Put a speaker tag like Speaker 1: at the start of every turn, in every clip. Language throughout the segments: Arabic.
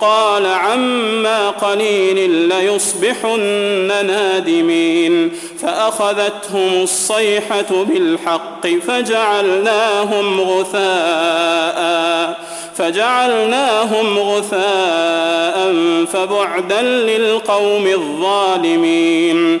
Speaker 1: قال عما قليل ليصبحن نادمين فأخذتهم الصيحة بالحق فجعلناهم غثاء فجعلناهم غثاء فبعدا للقوم الظالمين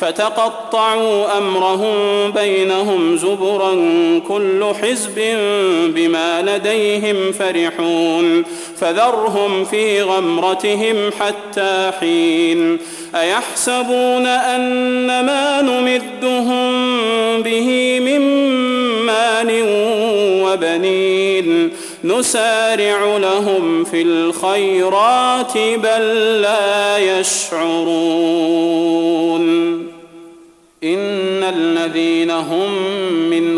Speaker 1: فتقطعوا أمرهم بينهم زبرا كل حزب بما لديهم فرحون فذرهم في غمرتهم حتى حين أيحسبون أن ما نسارع لهم في الخيرات بل لا يشعرون. إن الذين هم من